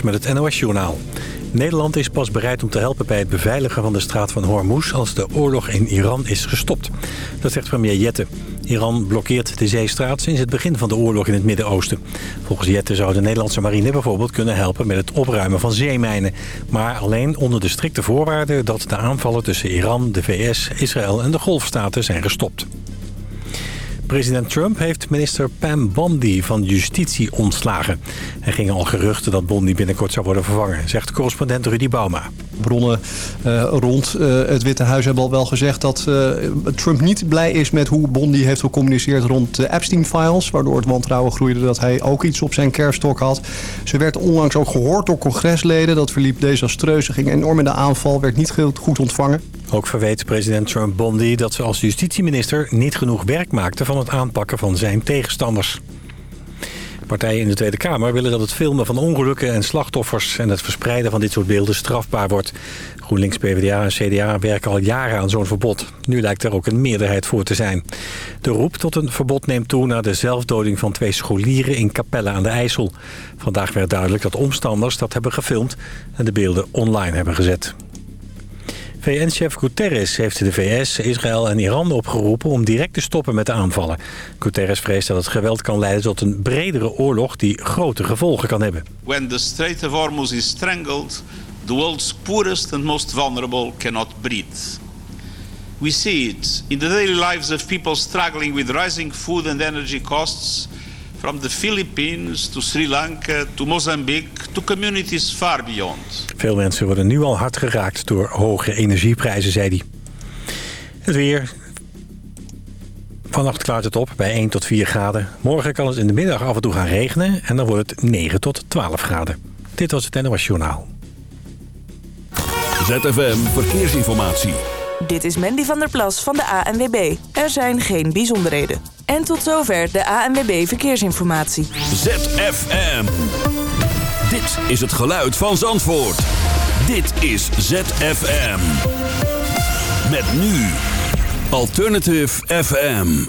Met het NOS-journaal. Nederland is pas bereid om te helpen bij het beveiligen van de straat van Hormuz... als de oorlog in Iran is gestopt. Dat zegt premier Jette. Iran blokkeert de zeestraat sinds het begin van de oorlog in het Midden-Oosten. Volgens Jette zou de Nederlandse marine bijvoorbeeld kunnen helpen... met het opruimen van zeemijnen. Maar alleen onder de strikte voorwaarden dat de aanvallen tussen Iran, de VS, Israël en de Golfstaten zijn gestopt. President Trump heeft minister Pam Bondi van Justitie ontslagen. Er gingen al geruchten dat Bondi binnenkort zou worden vervangen, zegt correspondent Rudy Bauma. Bronnen uh, rond uh, het Witte Huis hebben al wel gezegd dat uh, Trump niet blij is met hoe Bondi heeft gecommuniceerd rond de Epstein-files. Waardoor het wantrouwen groeide dat hij ook iets op zijn kerststok had. Ze werd onlangs ook gehoord door congresleden. Dat verliep desastreus. Ze ging enorm in de aanval, werd niet goed ontvangen. Ook verweet president Trump Bondi dat ze als justitieminister niet genoeg werk maakte van het aanpakken van zijn tegenstanders. Partijen in de Tweede Kamer willen dat het filmen van ongelukken en slachtoffers... en het verspreiden van dit soort beelden strafbaar wordt. GroenLinks, PvdA en CDA werken al jaren aan zo'n verbod. Nu lijkt er ook een meerderheid voor te zijn. De roep tot een verbod neemt toe na de zelfdoding van twee scholieren in Capelle aan de IJssel. Vandaag werd duidelijk dat omstanders dat hebben gefilmd... en de beelden online hebben gezet. VN-chef Guterres heeft de VS, Israël en Iran opgeroepen om direct te stoppen met de aanvallen. Guterres vreest dat het geweld kan leiden tot een bredere oorlog die grote gevolgen kan hebben. When the Strait of Hormuz is strangled, the world's poorest and most vulnerable cannot breathe. We see it in the daily lives of people struggling with rising food and energy costs From the Philippines to Sri Lanka to Mozambique to communities far beyond. Veel mensen worden nu al hard geraakt door hoge energieprijzen, zei hij. Het weer. Vannacht klaart het op bij 1 tot 4 graden. Morgen kan het in de middag af en toe gaan regenen en dan wordt het 9 tot 12 graden. Dit was het NOS Journaal. ZFM Verkeersinformatie. Dit is Mandy van der Plas van de ANWB. Er zijn geen bijzonderheden. En tot zover de ANWB Verkeersinformatie. ZFM. Dit is het geluid van Zandvoort. Dit is ZFM. Met nu. Alternative FM.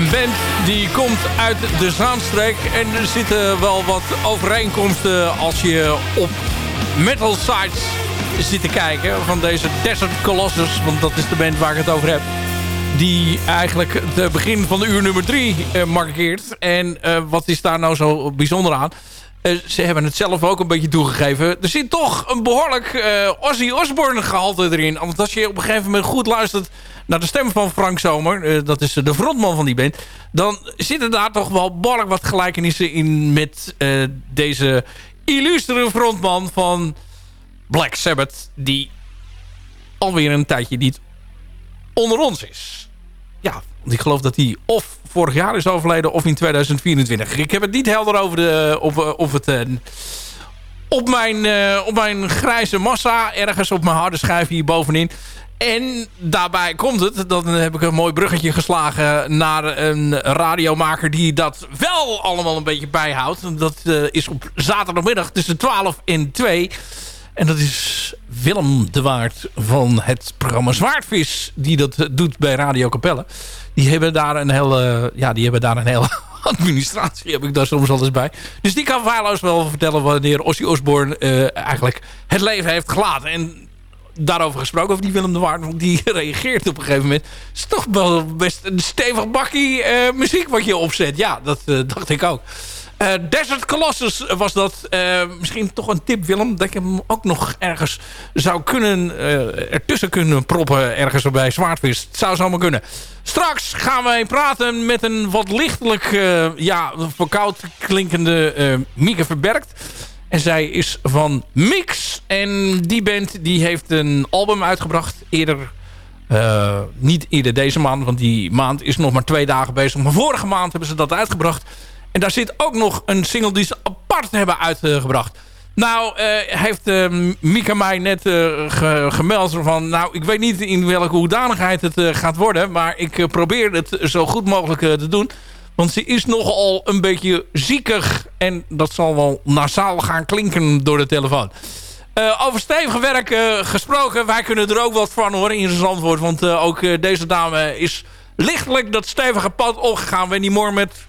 Band die komt uit de Zaanstreek. En er zitten wel wat overeenkomsten als je op metal sites zit te kijken. Van deze Desert Colossus. Want dat is de band waar ik het over heb. Die eigenlijk het begin van de uur nummer 3 uh, markeert. En uh, wat is daar nou zo bijzonder aan? Uh, ze hebben het zelf ook een beetje toegegeven. Er zit toch een behoorlijk uh, Ozzy Osbourne gehalte erin. Want als je op een gegeven moment goed luistert naar de stem van Frank Zomer... Uh, dat is de frontman van die band... dan zitten daar toch wel behoorlijk wat gelijkenissen in... met deze illustere frontman van Black Sabbath... die alweer een tijdje niet onder ons is. Ja, ik geloof dat hij of vorig jaar is overleden of in 2024. Ik heb het niet helder over de, of, of het... Uh, op mijn, uh, op mijn grijze massa, ergens op mijn harde schijf hier bovenin. En daarbij komt het, dan heb ik een mooi bruggetje geslagen naar een radiomaker die dat wel allemaal een beetje bijhoudt. Dat is op zaterdagmiddag tussen 12 en 2. En dat is Willem de Waard van het programma Zwaardvis. Die dat doet bij Radio Capelle. Die hebben daar een hele, ja, die hebben daar een hele administratie. Heb ik daar soms alles bij. Dus die kan feilloos wel vertellen wanneer Ossie Osborne uh, eigenlijk het leven heeft gelaten. En daarover gesproken, over die Willem de Waard. Want die reageert op een gegeven moment. Het is toch wel best een stevig bakkie uh, muziek wat je opzet. Ja, dat dacht ik ook. Uh, Desert Colossus was dat. Uh, misschien toch een tip, Willem. Dat ik hem ook nog ergens zou kunnen... Uh, ertussen kunnen proppen. Ergens bij Zwaardvis. Het zou zomaar kunnen. Straks gaan wij praten met een wat lichtelijk... ja, verkoud klinkende Mieke Verbergt. En zij is van Mix. En die band die heeft een album uitgebracht. Eerder... niet eerder deze maand. Want die maand is nog maar twee dagen bezig. Maar vorige maand hebben ze dat uitgebracht... En daar zit ook nog een single die ze apart hebben uitgebracht. Nou, uh, heeft uh, Mika mij net ge gemeld van... Nou, ik weet niet in welke hoedanigheid het gaat worden... maar ik probeer het zo goed mogelijk te doen. Want ze is nogal een beetje ziekig... en dat zal wel nasaal gaan klinken door de telefoon. over stevig werk gesproken... wij kunnen er ook wat van horen in zijn antwoord... want ook deze dame is lichtelijk dat stevige pad opgegaan... wenn die morgen met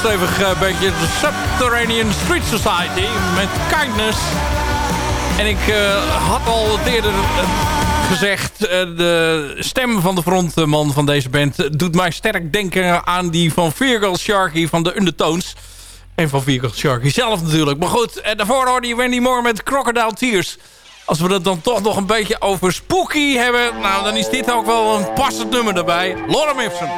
stevig eh, beetje de Subterranean Street Society met Kindness. En ik eh, had al eerder eh, gezegd, de stem van de frontman van deze band doet mij sterk denken aan die van Virgil Sharkey van de Undertones. En van Virgil Sharkey zelf natuurlijk. Maar goed, daarvoor hoorde je Wendy Moore met Crocodile Tears. Als we het dan toch nog een beetje over spooky hebben... nou, dan is dit ook wel een passend nummer daarbij. Lorem Ipsum.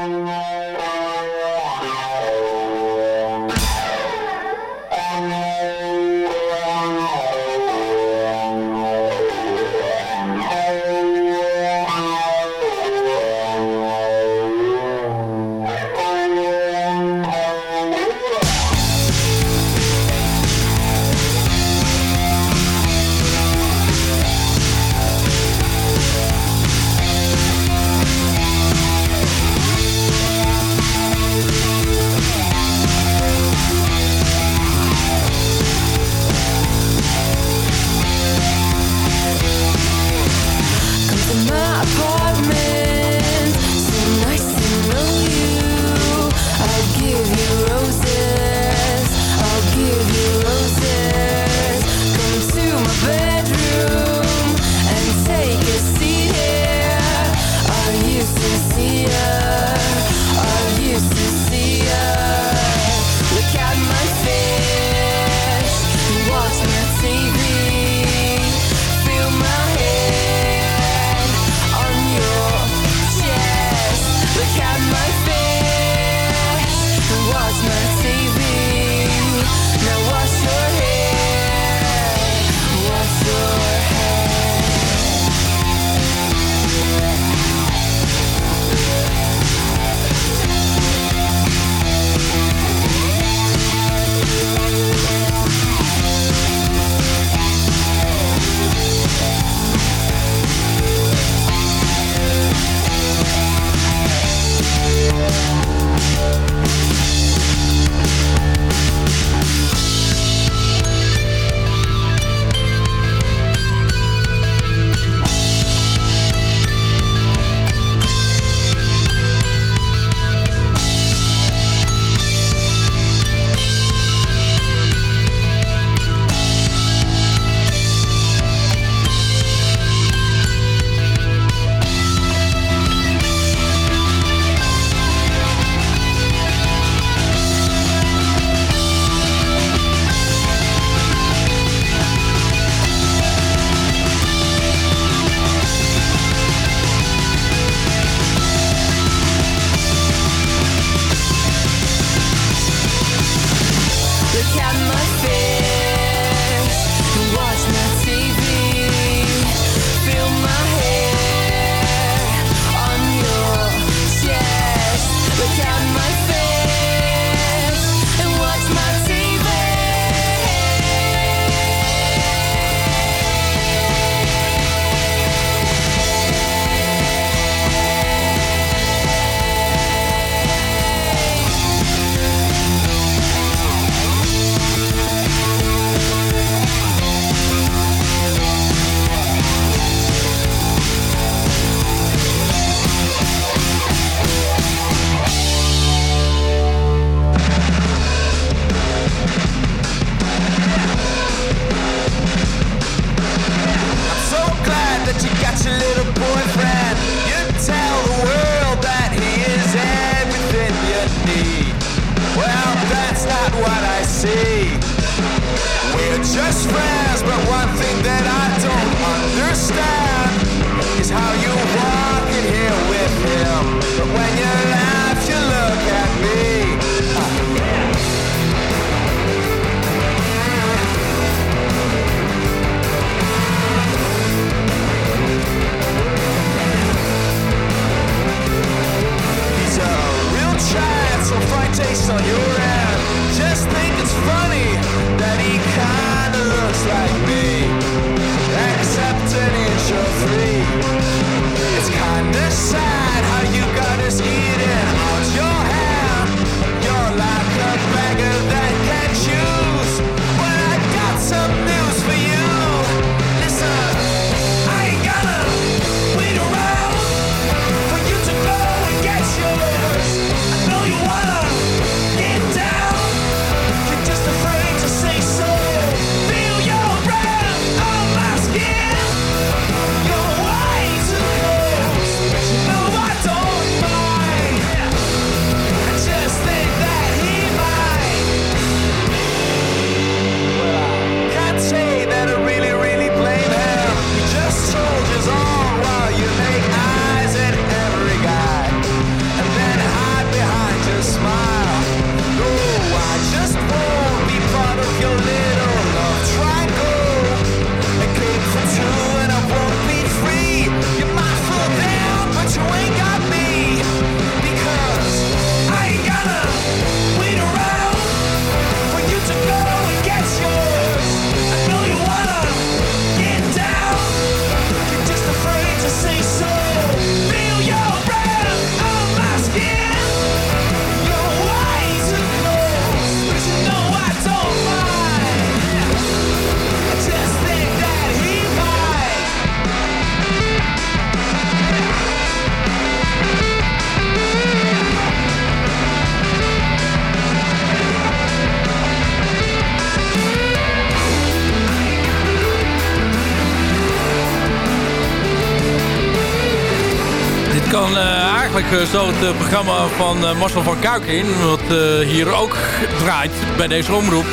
Het eh, programma van eh, Marcel van Kuik in. Wat eh, hier ook draait bij deze omroep.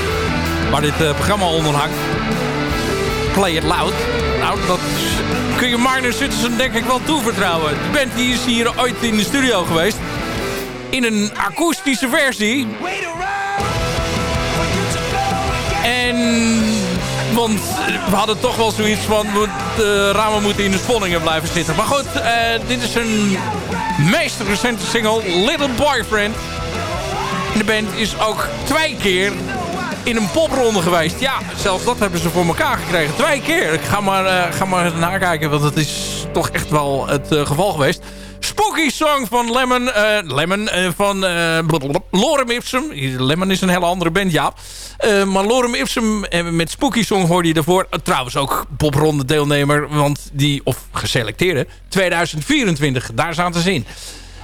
Waar dit programma onder hangt. Play It Loud. Nou, dat kun je Marner Citizen denk ik wel toevertrouwen. De band die is hier ooit in de studio geweest. In een akoestische versie. En... Want we hadden toch wel zoiets van... de ramen moeten in de spanningen blijven zitten. Maar goed, dit is een meest recente single. Little Boyfriend. En de band is ook twee keer in een popronde geweest. Ja, zelfs dat hebben ze voor elkaar gekregen. Twee keer. Ik ga maar, eh, ga maar nakijken, want het is toch echt wel het eh, geval geweest. Spooky Song van Lemon, eh, Lemon eh, van eh, Lorem Ipsum. Lemon is een hele andere band, ja. Maar Lorem Ipsum met Spooky Song hoorde je daarvoor. Trouwens ook popronde deelnemer, want die, of geselecteerde, 2024. Daar zaten ze in.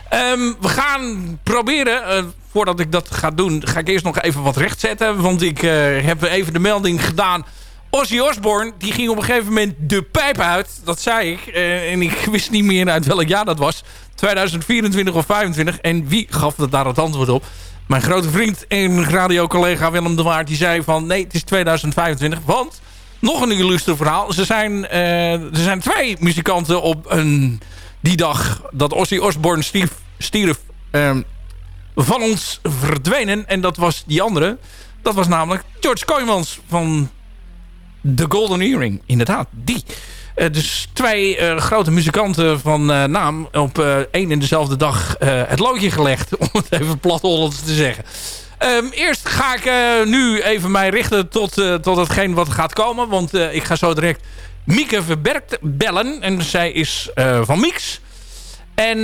Ehm, we gaan proberen, voordat ik dat ga doen, ga ik eerst nog even wat rechtzetten. Want ik heb even de melding gedaan. Ozzy Osbourne, die ging op een gegeven moment de pijp uit. Dat zei ik. en ik wist niet meer uit welk jaar dat was. 2024 of 25. En wie gaf dat daar het antwoord op? Mijn grote vriend en radiocollega Willem de Waard. Die zei van nee, het is 2025. Want, nog een illustre verhaal. Ze zijn, eh, er zijn twee muzikanten op een, die dag dat Ozzy Osbourne stierf, stierf ehm, van ons verdwenen. En dat was die andere. Dat was namelijk George Kooijmans van The Golden Earring. Inderdaad, die. Eh, dus twee eh, grote muzikanten van eh, naam op één en dezelfde dag het loodje gelegd. Om het even plat Hollands te zeggen. Ehm, eerst ga ik nu even mij richten tot, tot hetgeen wat gaat komen. Want ik ga zo direct Mieke Verbergt bellen. En zij is van Mix. En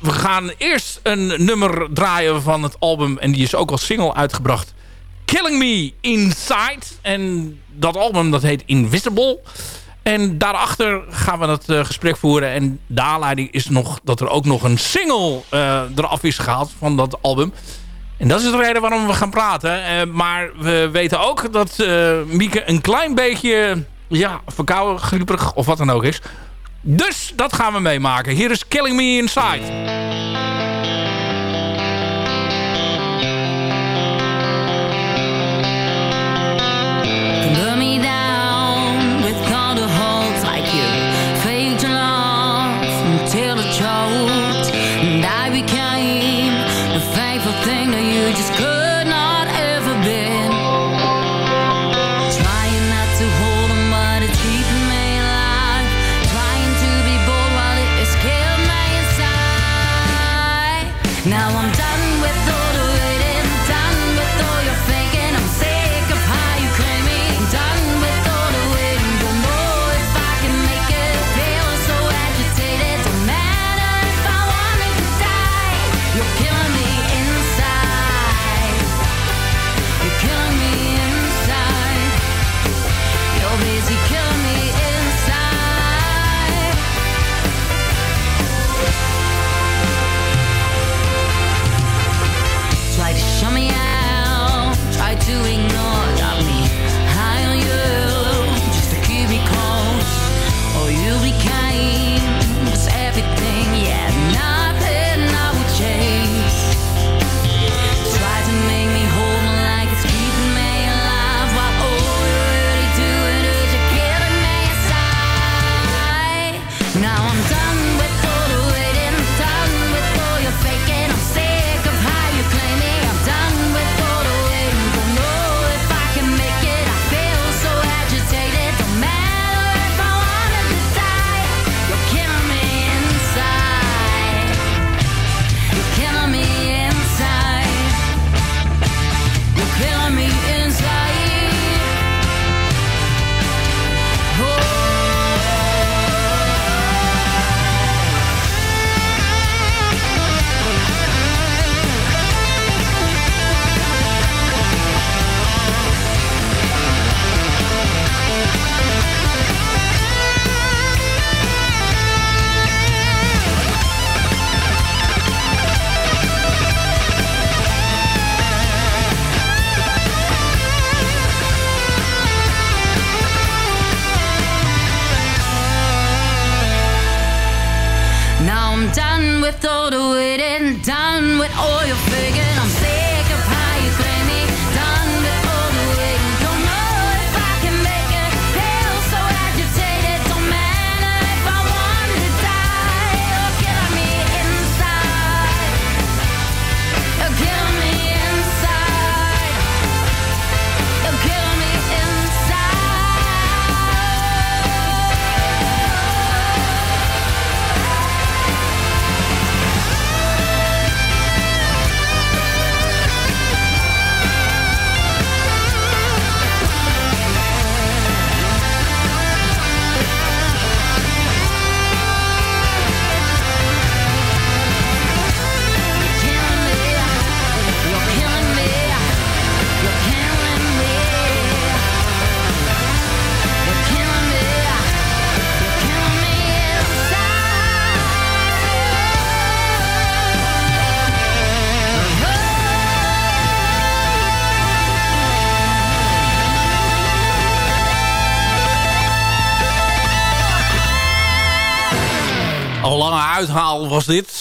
we gaan eerst een nummer draaien van het album. En die is ook als single uitgebracht. Killing Me Inside. En dat album dat heet Invisible. En daarachter gaan we dat eh, gesprek voeren. En de aanleiding is nog dat er ook nog een single eh, eraf is gehaald van dat album. En dat is de reden waarom we gaan praten. Eh, maar we weten ook dat Mieke een klein beetje ja, verkouden, grieperig of wat dan ook is. Dus dat gaan we meemaken. Hier is Killing Me Inside. Just could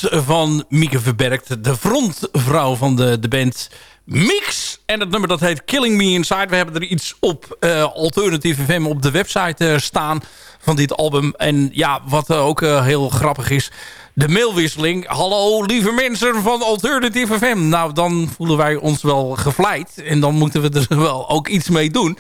van Mieke Verbergt. De frontvrouw van de, de band Mix. En het nummer dat heet Killing Me Inside. We hebben er iets op uh, Alternative FM op de website uh, staan van dit album. En ja, wat uh, ook heel grappig is... De mailwisseling. Hallo lieve mensen van Alternative FM. Nou, dan voelen wij ons wel gevleid. En dan moeten we er wel ook iets mee doen.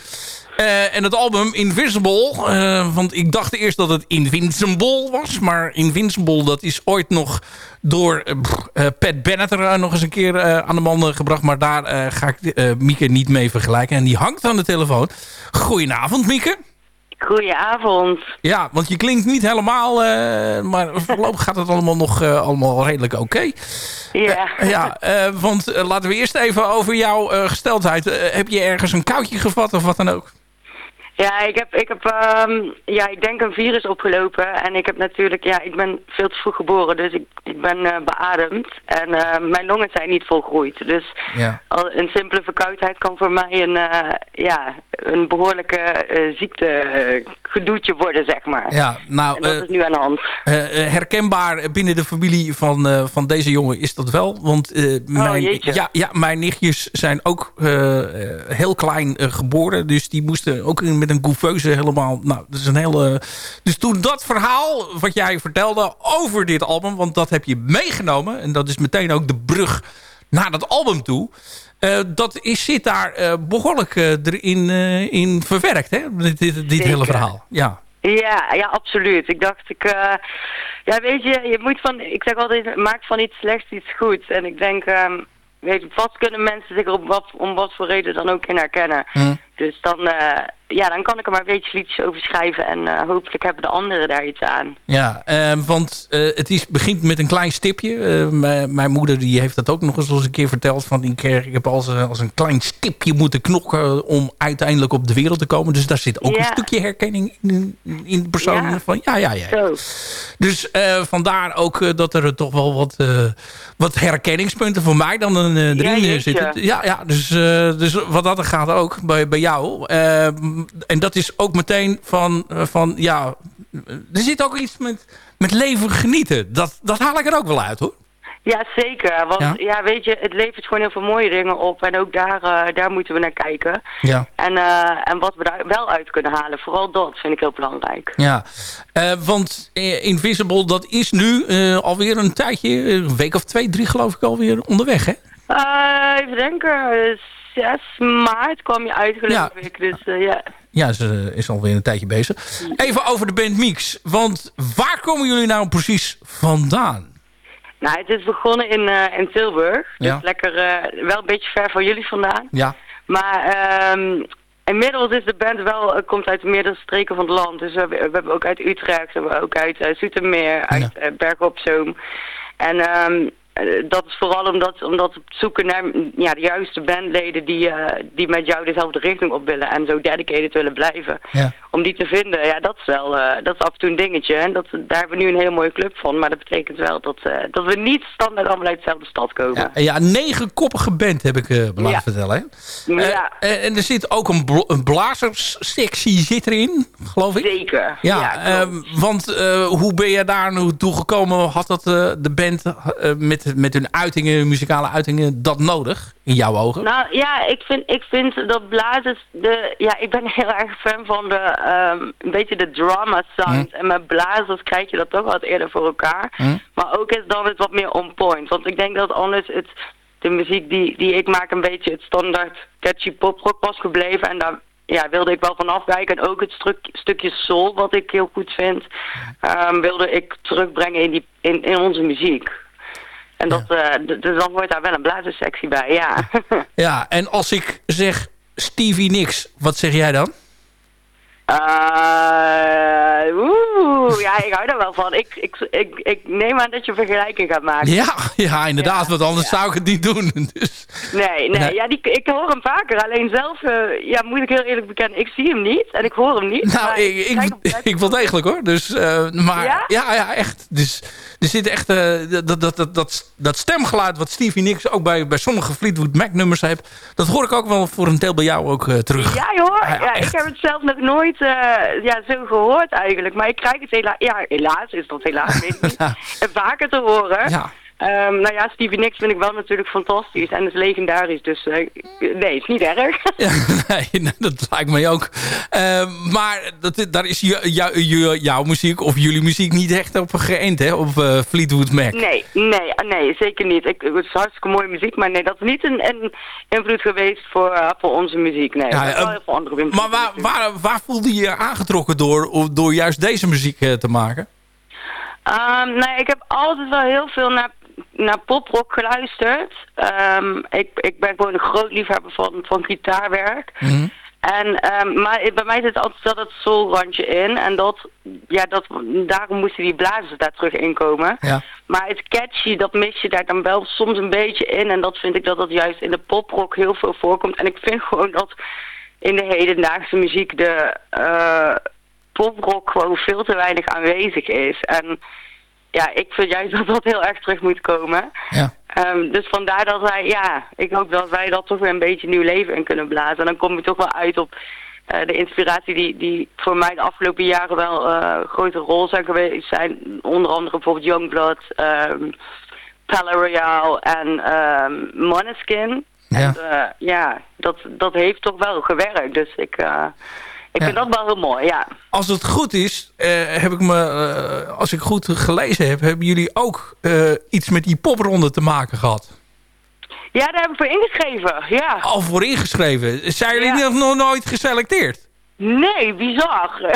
Uh, en het album Invisible, uh, want ik dacht eerst dat het Invincible was. Maar Invincible, dat is ooit nog door uh, Pat Bennett er nog eens een keer aan de man gebracht. Maar daar ga ik Mieke niet mee vergelijken. En die hangt aan de telefoon. Goedenavond, Mieke. Goedenavond. Ja, want je klinkt niet helemaal, maar voorlopig gaat het allemaal nog allemaal redelijk oké. Okay. Ja. ja, want laten we eerst even over jouw gesteldheid. heb je ergens een koudje gevat of wat dan ook? Ja, ik heb, ik heb um, ja, ik denk een virus opgelopen. En ik heb natuurlijk, ja, ik ben veel te vroeg geboren, dus ik, ik ben uh, beademd. En uh, mijn longen zijn niet volgroeid. Dus ja. al een simpele verkoudheid kan voor mij een, uh, ja, een behoorlijke ziektegedoetje worden, zeg maar. Ja, nou, en dat is nu aan de hand. herkenbaar binnen de familie van, van deze jongen is dat wel. Want mijn, oh, ja, ja, mijn nichtjes zijn ook heel klein geboren. Dus die moesten ook met een couveuse helemaal. Nou, dat is een hele. Dus toen dat verhaal wat jij vertelde over dit album, want dat heb je meegenomen en dat is meteen ook de brug naar dat album toe. Uh, dat is, zit daar uh, behoorlijk uh, erin in verwerkt, hè? Dit, dit, dit hele verhaal. Ja. Ja, ja, absoluut. Ik dacht, ik, ja, weet je, je moet van, ik zeg altijd, maak van iets slechts iets goeds. En ik denk, um, weet je, vast kunnen mensen zich op wat, om wat voor reden dan ook in herkennen. Hm. Dus dan, uh, ja, dan kan ik er maar een beetje liedjes over schrijven en uh, hopelijk hebben de anderen daar iets aan. Ja, uh, want het is, begint met een klein stipje. mijn moeder die heeft dat ook nog eens, eens een keer verteld. Van ik, ik heb als, als een klein stipje moeten knokken om uiteindelijk op de wereld te komen. Dus daar zit ook ja. een stukje herkenning in, in de persoon ja. van ja, ja, ja. Zo. Dus vandaar ook dat er toch wel wat, wat herkenningspunten voor mij dan erin ja, zitten. Ja, ja dus, dus wat dat er gaat ook bij, bij jou. Uh, en dat is ook meteen van, uh, van ja, er zit ook iets met, met leven genieten. Dat, dat haal ik er ook wel uit hoor. Ja, zeker. Want Ja. ja, weet je, het levert gewoon heel veel mooie dingen op. En ook daar, eh, daar moeten we naar kijken. Ja. En, eh, en wat we daar wel uit kunnen halen, vooral dat vind ik heel belangrijk. Ja, Eh, want eh, Invisible, dat is nu eh, alweer een tijdje, een week of twee, drie geloof ik alweer onderweg hè? Eh, even denken, eh, 6 maart kwam je uit Ja. Dus ja. Ja, ze is alweer een tijdje bezig. Even over de band Mix, want waar komen jullie nou precies vandaan? Nou, het is begonnen in, eh, in Tilburg. Ja. Dus lekker, eh, wel een beetje ver van jullie vandaan. Ja, Maar ehm, inmiddels is de band wel, eh, komt uit meerdere streken van het land. Dus we, hebben- we hebben ook uit Utrecht, we hebben ook uit Zoetermeer, uit Ja. Bergen op Zoom. En ehm, eh, dat is vooral omdat, omdat we zoeken naar ja, de juiste bandleden die, eh, die met jou dezelfde richting op willen en zo dedicated willen blijven. Ja. Om die te vinden, ja, dat is wel eh, dat is af en toe een dingetje. En dat, daar hebben we nu een hele mooie club van. Maar dat betekent wel dat, eh, dat we niet standaard allemaal uit dezelfde stad komen. Ja, ja, negenkoppige band heb ik eh laten Ja. vertellen. Hè? Ja. Eh, en, er zit ook een, bl- een blazerssectie zit erin, geloof ik. Zeker. Ja, want eh, hoe ben je daar nu toe gekomen? Had dat eh, de band eh, met, met hun uitingen, muzikale uitingen, dat nodig in jouw ogen? Nou ja, ik vind, ik vind dat blazers, de, ja, ik ben heel erg fan van de, ehm, een beetje de drama sound. En met blazers krijg je dat toch wat eerder voor elkaar. Maar ook is dan het wat meer on point. Want ik denk dat anders het, de muziek die, die ik maak een beetje het standaard catchy poprock was gebleven. En daar ja, wilde ik wel van afwijken. En ook het stuk, stukje soul, wat ik heel goed vind, ehm, wilde ik terugbrengen in, die, in, in onze muziek. En dat, d- dus dan wordt daar wel een blazerssectie bij, ja. Ja, en als ik zeg Stevie Nicks, wat zeg jij dan? Eh, Oeh, ja, ik hou daar wel van. Ik, ik, ik, ik neem aan dat je vergelijking gaat maken. Ja, ja inderdaad, want anders zou ik het niet doen. Dus, Nee, nee, Nee. Ja, die, ik hoor hem vaker. Alleen zelf, eh, ja, moet ik heel eerlijk bekennen, ik zie hem niet en ik hoor hem niet. nou, ik, ik, ik wel degelijk hoor. Dus, eh, maar ja? Ja? ja, echt. Dus er zit echt dat, dat, dat, dat, dat stemgeluid wat Stevie Nicks ook bij, bij sommige Fleetwood Mac nummers heeft. Dat hoor ik ook wel voor een deel bij jou ook terug. Ja, hoor. Ja, ik heb het zelf nog nooit eh, ja, zo gehoord eigenlijk. Maar ik krijg het helaas, ja, helaas is dat helaas, weet ik niet. Vaker te horen. Ja. Ehm, nou ja, Stevie Nicks vind ik wel natuurlijk fantastisch en is legendarisch. Dus eh, nee, is niet erg. Ja, nee, dat lijkt mij ook. Eh, maar dat, daar is jou- jou- jou- jouw muziek of jullie muziek niet echt op geënt, hè? Op eh, Fleetwood Mac. Nee, nee, nee, zeker niet. Ik, het is hartstikke mooie muziek, maar nee, dat is niet een, een invloed geweest voor, eh, voor onze muziek. Nee, Ja, wel heel veel andere invloeden. Maar waar, waar, waar voelde je je aangetrokken door, door juist deze muziek te maken? Ehm, nee, ik heb altijd wel heel veel naar, naar poprock geluisterd. Ehm, ik, ik ben gewoon een groot liefhebber van, van gitaarwerk. En, ehm, maar bij mij zit altijd wel dat soulrandje in. En dat, ja, dat, daarom moesten die blazers daar terug in komen. Ja. Maar het catchy, dat mis je daar dan wel soms een beetje in. En dat vind ik dat dat juist in de poprock heel veel voorkomt. En ik vind gewoon dat in de hedendaagse muziek de eh, poprock gewoon veel te weinig aanwezig is. En ja, ik vind juist dat dat heel erg terug moet komen. Ja. Ehm, dus vandaar dat wij, ja, ik hoop dat wij dat toch weer een beetje nieuw leven in kunnen blazen. En dan kom je toch wel uit op eh, de inspiratie die, die voor mij de afgelopen jaren wel eh grote rol zijn geweest. Zijn onder andere bijvoorbeeld Youngblood, um, Pala Royale en ehm Måneskin. Ja. En, eh, ja, dat, dat heeft toch wel gewerkt. Dus ik, ik vind dat wel heel mooi, ja. Als het goed is, eh, heb ik me, eh, als ik goed gelezen heb, hebben jullie ook eh, iets met die popronde te maken gehad. Ja, daar heb ik voor ingeschreven, ja. Al voor ingeschreven. Zijn jullie Ja. nog, nooit geselecteerd? Nee, bizar.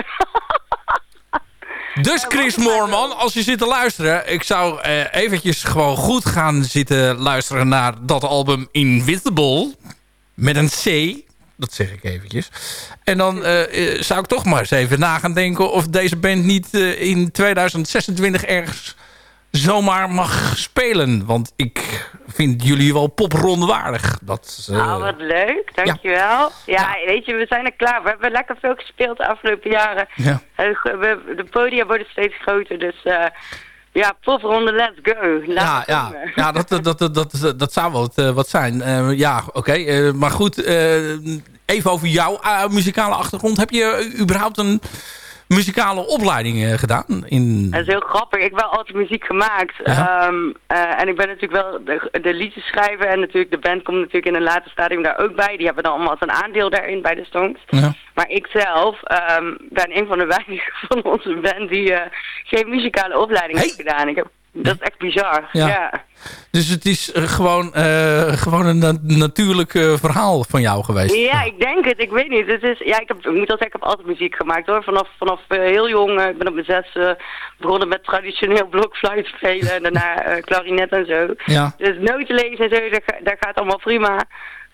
Dus Chris Moorman, als je zit te luisteren... ik zou eh, eventjes gewoon goed gaan zitten luisteren naar dat album Invisible. Met een C. Dat zeg ik eventjes. En dan eh, eh, zou ik toch maar eens even na gaan denken... of deze band niet eh, in 2026 ergens zomaar mag spelen. Want ik vind jullie wel popronde waardig. Dat, Nou, wat leuk, dankjewel. Ja, weet je, we zijn er klaar. We hebben lekker veel gespeeld de afgelopen jaren. Ja. De podia worden steeds groter, dus ja, popronde, let's go. Laat Ja, ja, komen. ja dat, dat, dat, dat, dat zou wel wat, eh, wat zijn. Eh, ja, oké. eh, maar goed, even over jouw muzikale achtergrond. Heb je überhaupt een muzikale opleiding eh, gedaan? In... Dat is heel grappig. Ik heb wel altijd muziek gemaakt. Ja. Eh, en ik ben natuurlijk wel de, de liedjes schrijven. En natuurlijk de band komt natuurlijk in een later stadium daar ook bij. Die hebben dan allemaal een aandeel daarin bij de Stones. Ja. Maar ik zelf ehm, ben een van de weinigen van onze band die eh, geen muzikale opleiding Hey. heeft gedaan. Ik heb, dat is echt bizar. Ja. Ja. Dus het is eh, gewoon, eh, gewoon een na- natuurlijk eh, verhaal van jou geweest. Ja, ik denk het. Ik weet niet. Het is, ja, ik, heb, ik moet al zeggen, ik heb altijd muziek gemaakt hoor. Vanaf, vanaf heel jong. ik ben op mijn zes begonnen met traditioneel blokfluit spelen. En daarna klarinet en zo. Ja. Dus noten lezen en zo, dat, dat gaat allemaal prima.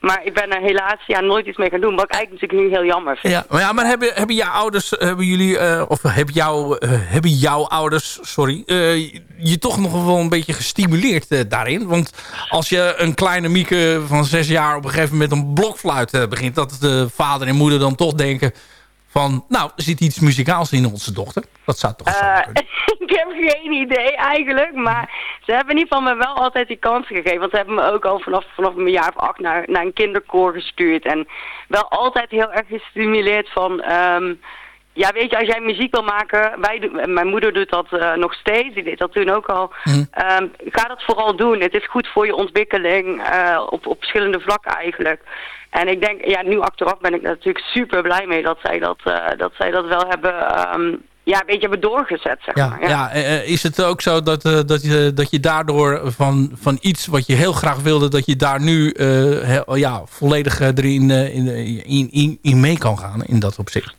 Maar ik ben er helaas ja, nooit iets mee gaan doen. Wat ik eigenlijk natuurlijk nu heel jammer vind. Ja, maar, hebben, hebben jouw ouders, hebben jullie, eh, of heb jou, eh, hebben jouw ouders, sorry, eh, je toch nog wel een beetje gestimuleerd daarin. Want als je een kleine Mieke van zes jaar op een gegeven moment een blokfluit begint... dat de vader en moeder dan toch denken van... nou, er zit iets muzikaals in onze dochter. Dat zou toch Eh, ik heb geen idee eigenlijk, maar ze hebben in ieder geval me wel altijd die kans gegeven. Want ze hebben me ook al vanaf, vanaf mijn jaar of acht naar, naar een kinderkoor gestuurd. En wel altijd heel erg gestimuleerd van... ehm, ja, weet je, als jij muziek wil maken, wij doen, mijn moeder doet dat eh, nog steeds, die deed dat toen ook al. Ehm, ga dat vooral doen. Het is goed voor je ontwikkeling eh, op, op verschillende vlakken eigenlijk. En ik denk, ja, nu achteraf ben ik natuurlijk super blij mee dat zij dat, eh, dat, zij dat wel hebben, ehm, ja, een beetje hebben doorgezet, zeg Ja, maar. ja. eh, eh, is het ook zo dat, eh, dat, je, dat je daardoor van, van iets wat je heel graag wilde... dat je daar nu heel- ja, volledig erin in, in, in, in mee kan gaan in dat opzicht?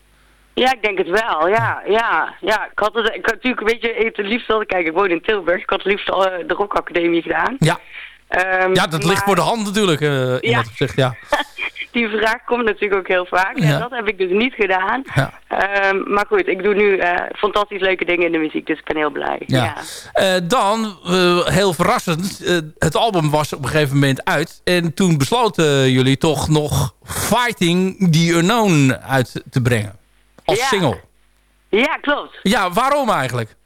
Ja, ik denk het wel. Ja, ja, ja. Ik had het, ik had natuurlijk een beetje het liefst al, kijk, ik woon in Tilburg. Ik had het liefst al de rockacademie gedaan. Ja, Ehm, ja dat ligt voor de hand natuurlijk eh, in Ja. dat opzicht. Ja. Die vraag komt natuurlijk ook heel vaak. Ja. Ja. dat heb ik dus niet gedaan. Ja. Ehm, maar goed, ik doe nu eh, fantastisch leuke dingen in de muziek, dus ik ben heel blij. Ja. Eh, dan, heel verrassend, het album was op een gegeven moment uit. En toen besloten jullie toch nog Fighting the Unknown uit te brengen. Als single. Ja, klopt. Ja, waarom eigenlijk?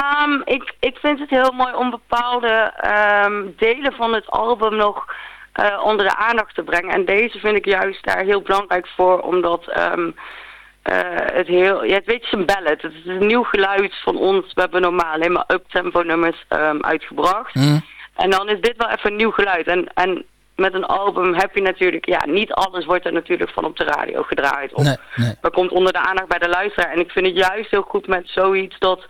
Ehm, ik, ik vind het heel mooi om bepaalde ehm, delen van het album nog eh, onder de aandacht te brengen. En deze vind ik juist daar heel belangrijk voor, omdat ehm, eh, het heel... Ja, het weet je, een ballad. Het is een nieuw geluid van ons. We hebben normaal alleen maar uptempo nummers uitgebracht. Hm. En dan is dit wel even een nieuw geluid. En, en met een album heb je natuurlijk... Ja, niet alles wordt er natuurlijk van op de radio gedraaid. Of Nee, nee. dat komt onder de aandacht bij de luisteraar. En ik vind het juist heel goed met zoiets dat...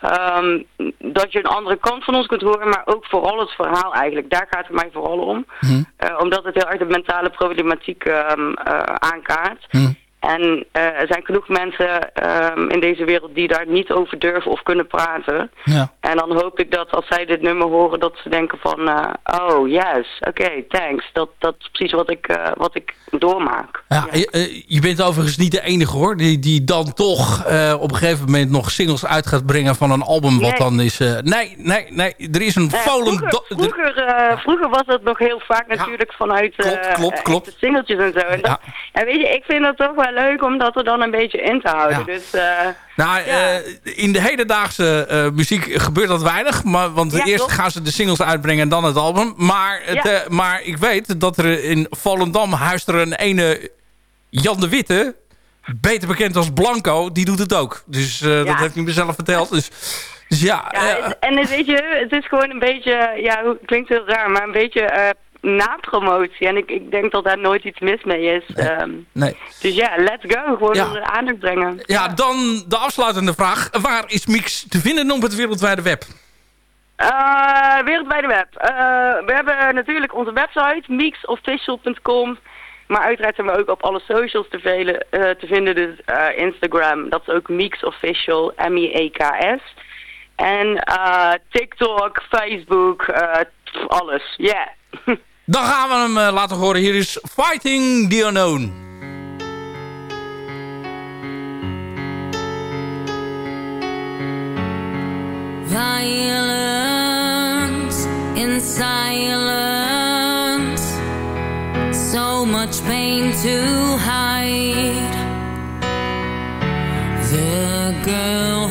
ehm, dat je een andere kant van ons kunt horen, maar ook vooral het verhaal eigenlijk. Daar gaat het mij vooral om. Hm. Eh, omdat het heel erg de mentale problematiek ehm, eh, aankaart. Hm. En eh, er zijn genoeg mensen ehm, in deze wereld die daar niet over durven of kunnen praten. Ja. En dan hoop ik dat als zij dit nummer horen, dat ze denken van... eh, oh, yes, oké, thanks. Dat, dat is precies wat ik, eh, wat ik doormaak. Ja, je, eh, je bent overigens niet de enige hoor. Die, die dan toch op een gegeven moment nog singles uit gaat brengen van een album. Wat Nee. dan is... nee, nee, nee. Er is een ja, Volendam... vroeger, vroeger, vroeger was dat nog heel vaak natuurlijk vanuit Klopt, klopt, klopt. echte singeltjes en zo. En dat, ja, weet je, ik vind dat toch wel leuk om dat er dan een beetje in te houden. Ja. Dus eh, Nou, eh, in de hedendaagse eh, muziek gebeurt dat weinig. Maar, want Ja, eerst klopt. gaan ze de singles uitbrengen en dan het album. Maar, het, maar ik weet dat er in Volendam huist er een ene Jan de Witte... beter bekend als Blanco, die doet het ook. Dus dat heeft hij mezelf verteld. Dus, dus ja, en weet je, het is gewoon een beetje, ja, klinkt heel raar, maar een beetje eh na-promotie. En ik, ik denk dat daar nooit iets mis mee is. Ehm, nee. dus ja, let's go. Gewoon Ja. onder de aandacht brengen. Ja, dan de afsluitende vraag. Waar is Mix te vinden op het wereldwijde web? Eh, wereldwijde web. Eh, we hebben natuurlijk onze website, mixofficial.com. Maar uiteraard zijn we ook op alle socials te, velen, eh, te vinden. Dus Instagram, dat is ook mixofficial, M-I-E-K-S. En TikTok, Facebook, alles. Ja. Dan gaan we hem eh, laten horen. Hier is Fighting the Unknown. Violence in silence, so much pain to hide. The girl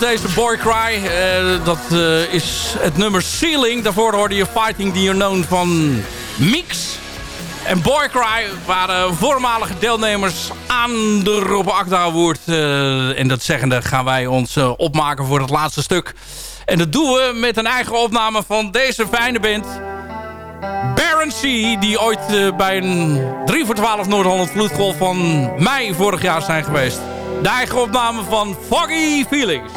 deze, Boy Cry. Eh, dat eh, is het nummer Ceiling. Daarvoor hoorde je Fighting the Unknown van Mix. En Boy Cry waren voormalige deelnemers aan de Rob Akda Award. Eh, en dat zeggende gaan wij ons opmaken voor het laatste stuk. En dat doen we met een eigen opname van deze fijne band. Baron C, die ooit bij een 3 voor 12 Noord-Holland vloedgolf van mei vorig jaar zijn geweest. De eigen opname van Foggy Feelings.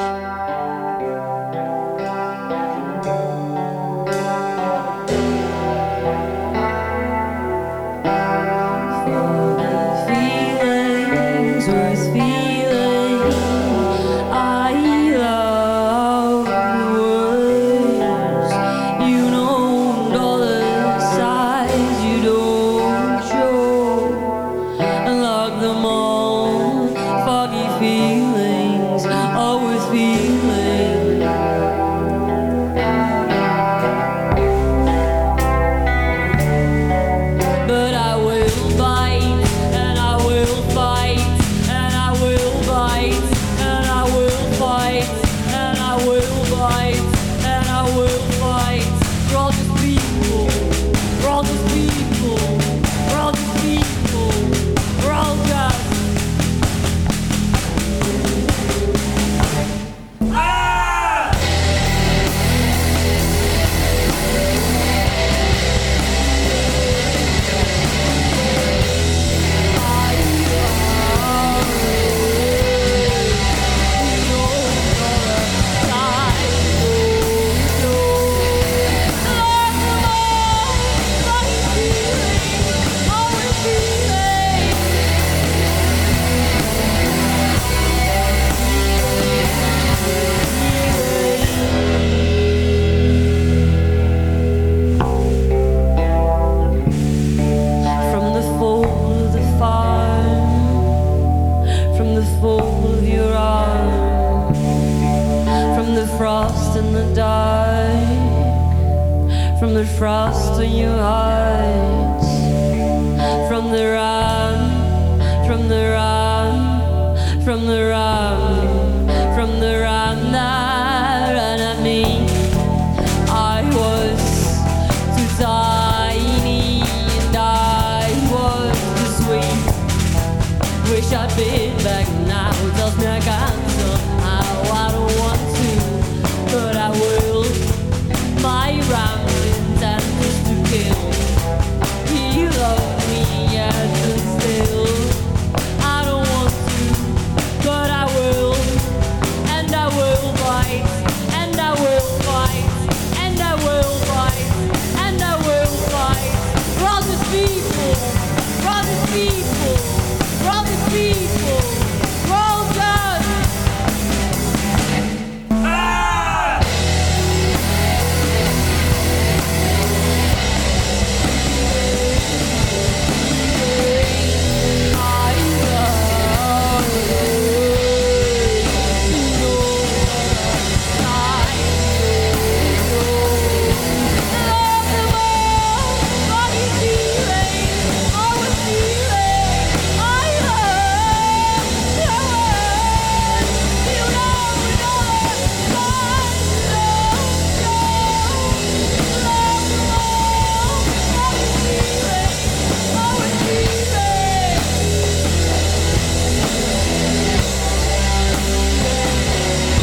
From the ram,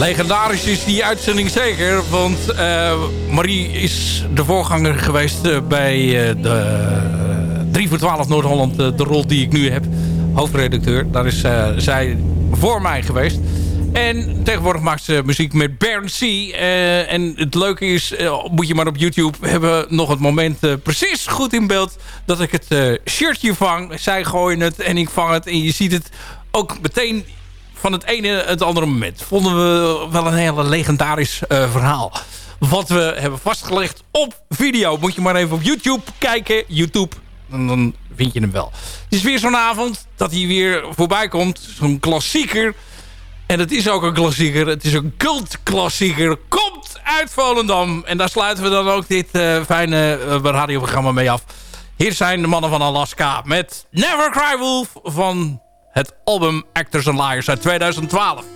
Legendarisch is die uitzending zeker. Want eh, Marie is de voorganger geweest eh, bij eh, de 3 voor 12 Noord-Holland. de rol die ik nu heb. Hoofdredacteur. Daar is zij voor mij geweest. En tegenwoordig maakt ze muziek met Baron C. En het leuke is, moet je maar op YouTube... hebben nog het moment precies goed in beeld... dat ik het shirtje vang. Zij gooien het en ik vang het. En je ziet het ook meteen van het ene het andere moment. Vonden we wel een hele legendarisch eh, verhaal. Wat we hebben vastgelegd op video. Moet je maar even op YouTube kijken. YouTube. En dan vind je hem wel. Het is weer zo'n avond dat hij weer voorbij komt. Zo'n klassieker. En het is ook een klassieker. Het is een cult klassieker. Komt uit Volendam. En daar sluiten we dan ook dit uh, fijne uh, radioprogramma mee af. Hier zijn de mannen van Alaska met Never Cry Wolf van het album Actors and Liars uit 2012.